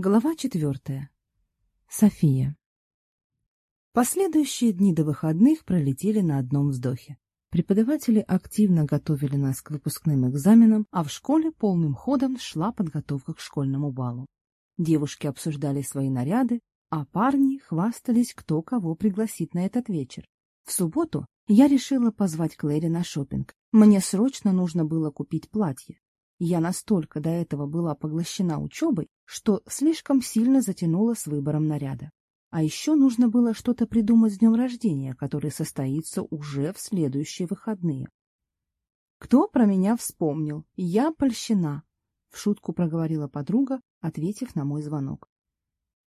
Глава четвертая. София. Последующие дни до выходных пролетели на одном вздохе. Преподаватели активно готовили нас к выпускным экзаменам, а в школе полным ходом шла подготовка к школьному балу. Девушки обсуждали свои наряды, а парни хвастались, кто кого пригласит на этот вечер. В субботу я решила позвать Клэри на шопинг. Мне срочно нужно было купить платье. Я настолько до этого была поглощена учебой, что слишком сильно затянула с выбором наряда. А еще нужно было что-то придумать с днем рождения, который состоится уже в следующие выходные. «Кто про меня вспомнил? Я польщена!» — в шутку проговорила подруга, ответив на мой звонок.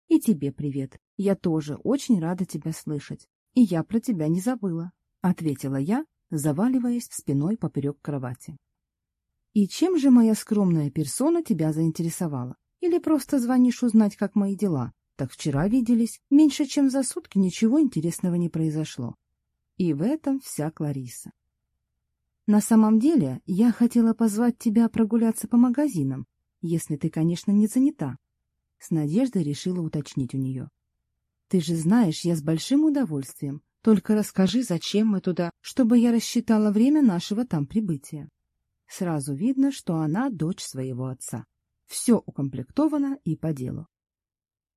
«И тебе привет. Я тоже очень рада тебя слышать. И я про тебя не забыла», — ответила я, заваливаясь спиной поперек кровати. И чем же моя скромная персона тебя заинтересовала? Или просто звонишь узнать, как мои дела? Так вчера виделись, меньше чем за сутки ничего интересного не произошло. И в этом вся Клариса. На самом деле, я хотела позвать тебя прогуляться по магазинам, если ты, конечно, не занята. С надеждой решила уточнить у нее. Ты же знаешь, я с большим удовольствием. Только расскажи, зачем мы туда, чтобы я рассчитала время нашего там прибытия. Сразу видно, что она дочь своего отца. Все укомплектовано и по делу.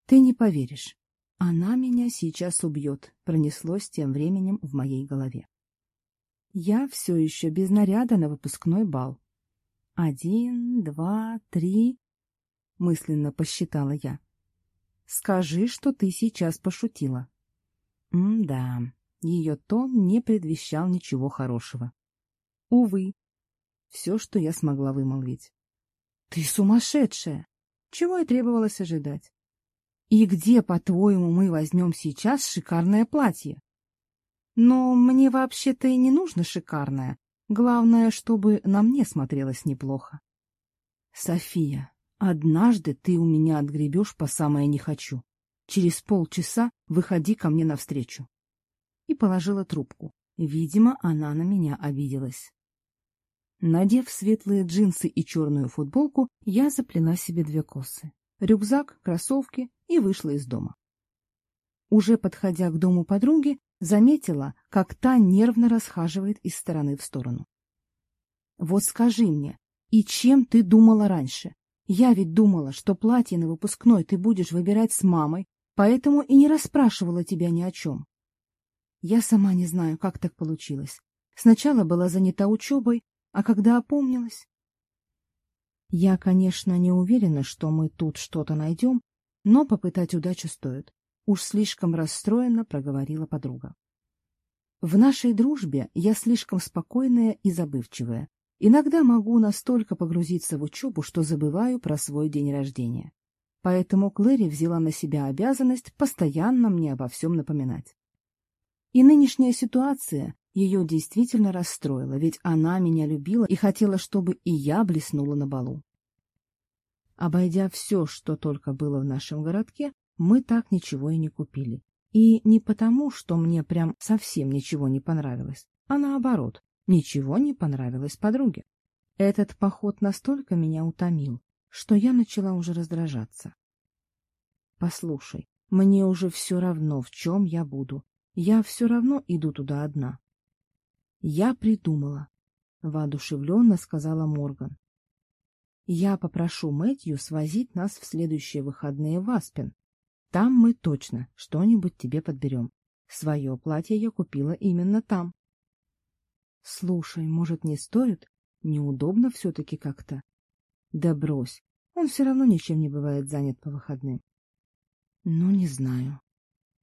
Ты не поверишь. Она меня сейчас убьет, пронеслось тем временем в моей голове. Я все еще без наряда на выпускной бал. Один, два, три, мысленно посчитала я. Скажи, что ты сейчас пошутила. М-да, ее тон не предвещал ничего хорошего. Увы, все, что я смогла вымолвить. «Ты сумасшедшая! Чего и требовалось ожидать? И где, по-твоему, мы возьмем сейчас шикарное платье?» «Но мне вообще-то и не нужно шикарное. Главное, чтобы на мне смотрелось неплохо». «София, однажды ты у меня отгребешь по самое не хочу. Через полчаса выходи ко мне навстречу». И положила трубку. Видимо, она на меня обиделась. Надев светлые джинсы и черную футболку, я заплела себе две косы, рюкзак, кроссовки и вышла из дома. Уже подходя к дому подруги, заметила, как та нервно расхаживает из стороны в сторону. «Вот скажи мне, и чем ты думала раньше? Я ведь думала, что платье на выпускной ты будешь выбирать с мамой, поэтому и не расспрашивала тебя ни о чем». Я сама не знаю, как так получилось. Сначала была занята учебой, а когда опомнилась... Я, конечно, не уверена, что мы тут что-то найдем, но попытать удачу стоит. Уж слишком расстроена проговорила подруга. В нашей дружбе я слишком спокойная и забывчивая. Иногда могу настолько погрузиться в учебу, что забываю про свой день рождения. Поэтому Клэри взяла на себя обязанность постоянно мне обо всем напоминать. И нынешняя ситуация ее действительно расстроило, ведь она меня любила и хотела, чтобы и я блеснула на балу. Обойдя все, что только было в нашем городке, мы так ничего и не купили. И не потому, что мне прям совсем ничего не понравилось, а наоборот, ничего не понравилось подруге. Этот поход настолько меня утомил, что я начала уже раздражаться. «Послушай, мне уже все равно, в чем я буду. Я все равно иду туда одна. Я придумала, воодушевленно сказала Морган. Я попрошу Мэтью свозить нас в следующие выходные в Аспен. Там мы точно что-нибудь тебе подберем. Свое платье я купила именно там. Слушай, может, не стоит? Неудобно все-таки как-то. Да брось, он все равно ничем не бывает занят по выходным. Ну, не знаю.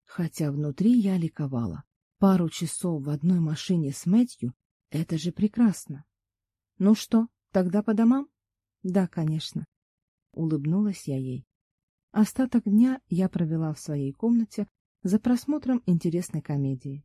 Хотя внутри я ликовала пару часов в одной машине с Мэтью — это же прекрасно. — Ну что, тогда по домам? — Да, конечно. Улыбнулась я ей. Остаток дня я провела в своей комнате за просмотром интересной комедии.